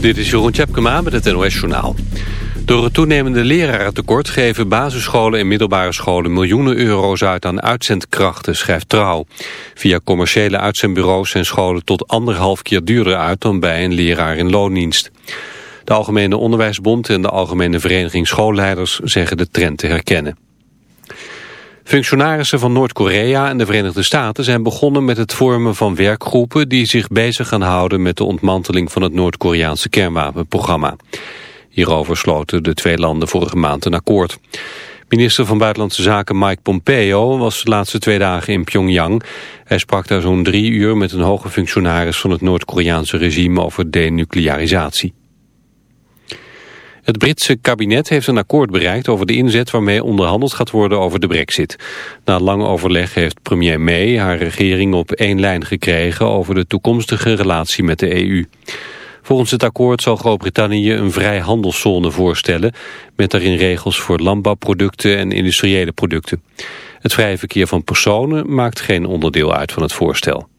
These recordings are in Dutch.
Dit is Jeroen Tjepkema met het NOS Journaal. Door het toenemende lerarentekort geven basisscholen en middelbare scholen miljoenen euro's uit aan uitzendkrachten, schrijft Trouw. Via commerciële uitzendbureaus zijn scholen tot anderhalf keer duurder uit dan bij een leraar in loondienst. De Algemene Onderwijsbond en de Algemene Vereniging Schoolleiders zeggen de trend te herkennen. Functionarissen van Noord-Korea en de Verenigde Staten zijn begonnen met het vormen van werkgroepen die zich bezig gaan houden met de ontmanteling van het Noord-Koreaanse kernwapenprogramma. Hierover sloten de twee landen vorige maand een akkoord. Minister van Buitenlandse Zaken Mike Pompeo was de laatste twee dagen in Pyongyang. Hij sprak daar zo'n drie uur met een hoge functionaris van het Noord-Koreaanse regime over denuclearisatie. Het Britse kabinet heeft een akkoord bereikt over de inzet waarmee onderhandeld gaat worden over de brexit. Na lang overleg heeft premier May haar regering op één lijn gekregen over de toekomstige relatie met de EU. Volgens het akkoord zal Groot-Brittannië een vrijhandelszone voorstellen... met daarin regels voor landbouwproducten en industriële producten. Het vrije verkeer van personen maakt geen onderdeel uit van het voorstel.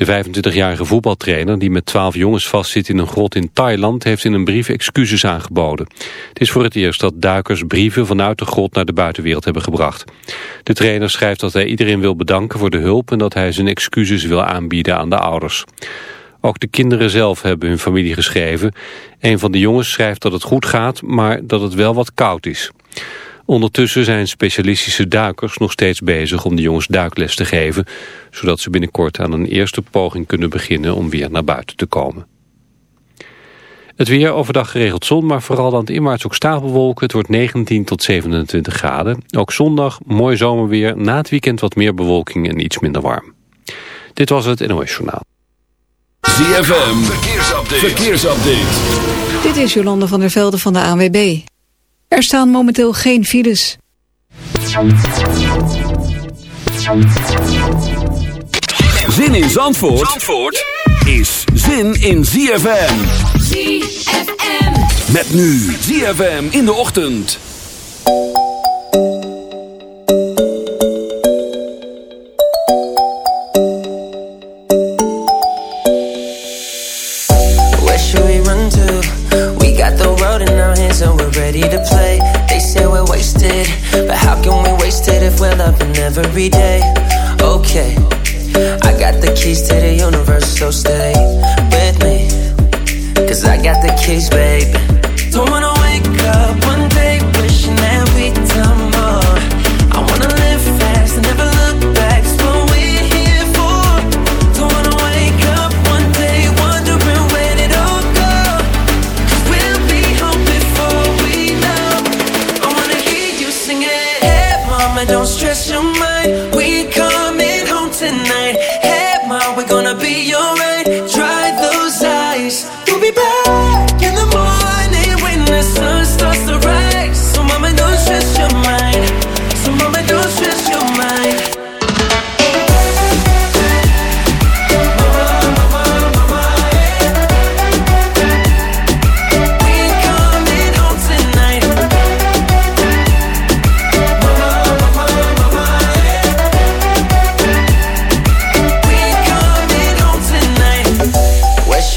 De 25-jarige voetbaltrainer die met 12 jongens vastzit in een grot in Thailand heeft in een brief excuses aangeboden. Het is voor het eerst dat duikers brieven vanuit de grot naar de buitenwereld hebben gebracht. De trainer schrijft dat hij iedereen wil bedanken voor de hulp en dat hij zijn excuses wil aanbieden aan de ouders. Ook de kinderen zelf hebben hun familie geschreven. Een van de jongens schrijft dat het goed gaat, maar dat het wel wat koud is. Ondertussen zijn specialistische duikers nog steeds bezig om de jongens duikles te geven, zodat ze binnenkort aan een eerste poging kunnen beginnen om weer naar buiten te komen. Het weer overdag geregeld zon, maar vooral aan het inwaarts ook stapelwolken. Het wordt 19 tot 27 graden. Ook zondag mooi zomerweer, na het weekend wat meer bewolking en iets minder warm. Dit was het NOS Journaal. ZFM, verkeersupdate. verkeersupdate. Dit is Jolande van der Velde van de ANWB. Er staan momenteel geen files. Zin in Zandvoort, Zandvoort is zin in ZFM. ZFM. Met nu ZFM in de ochtend. Every day? Okay, I got the keys to the universe, so stay with me. Cause I got the keys, baby. Don't wanna wake up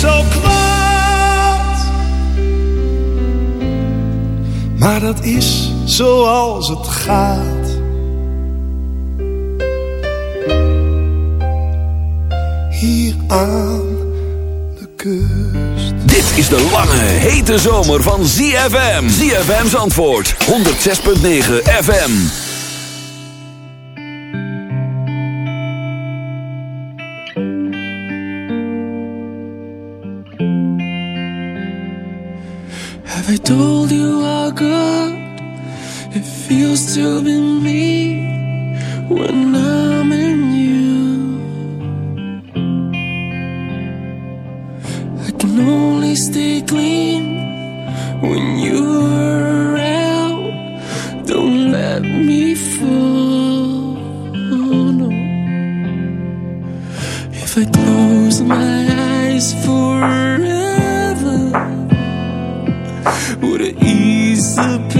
Zo kwaad. Maar dat is zoals het gaat. Hier aan de kust. Dit is de lange, hete zomer van ZFM. ZFM's antwoord, 106.9 FM. Only stay clean when you're around. Don't let me fall. Oh, No. If I close my eyes forever. Would it ease the pain?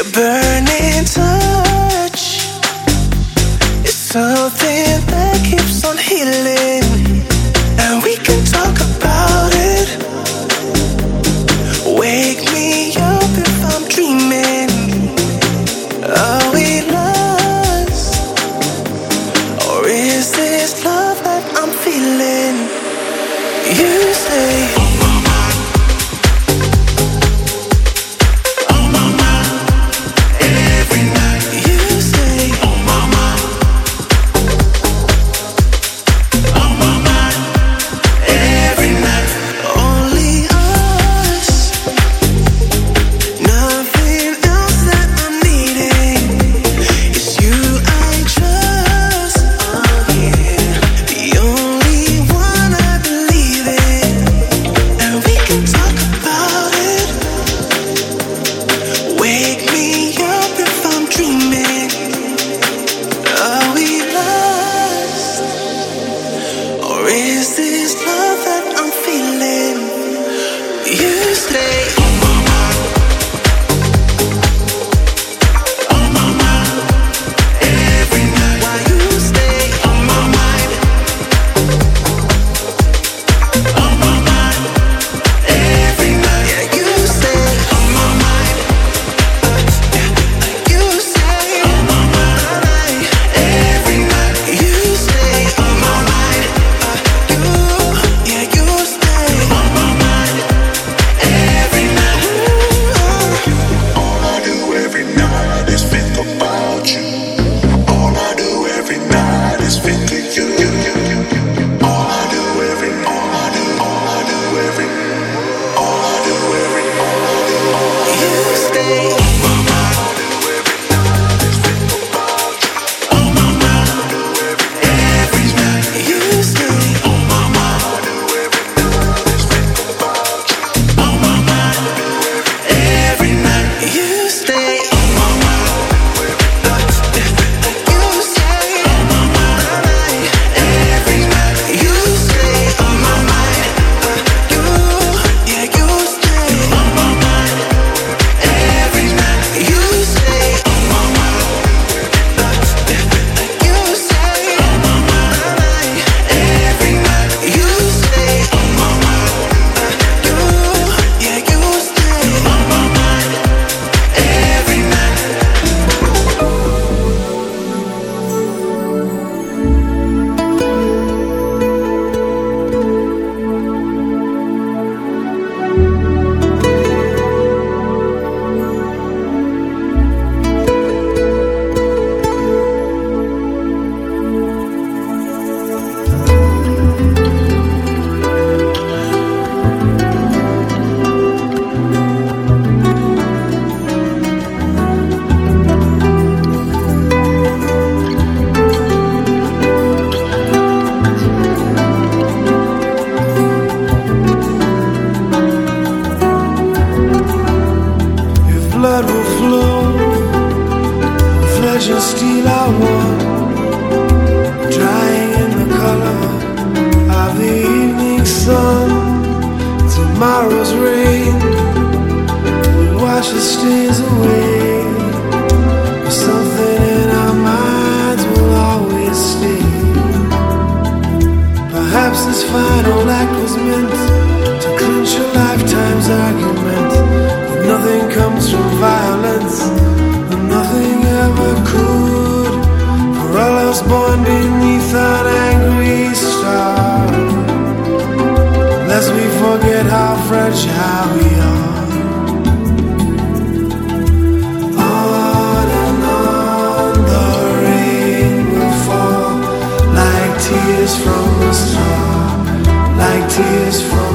Your burning touch—it's something. sun, tomorrow's rain will wash the stains away. tears from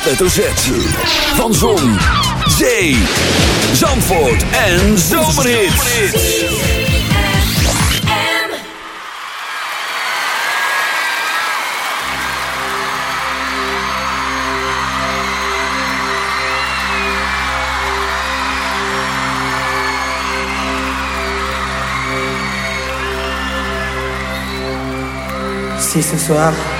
hoofdletter Z. Van Zon, Zee, Zandvoort en Zomerhits. Si ce soir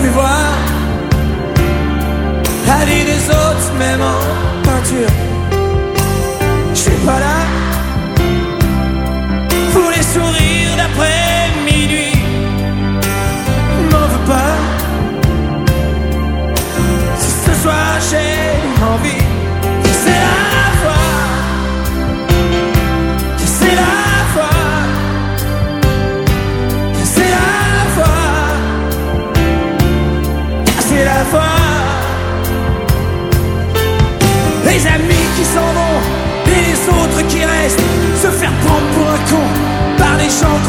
plus voir. La vie des autres même en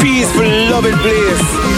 Peaceful, loving place.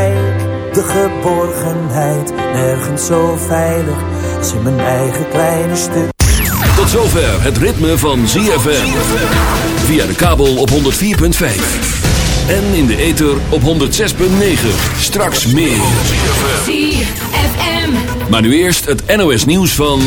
de geborgenheid. Nergens zo veilig als in mijn eigen kleine stuk. Tot zover het ritme van ZFM. Via de kabel op 104.5. En in de ether op 106.9. Straks meer. ZFM. Maar nu eerst het NOS nieuws van...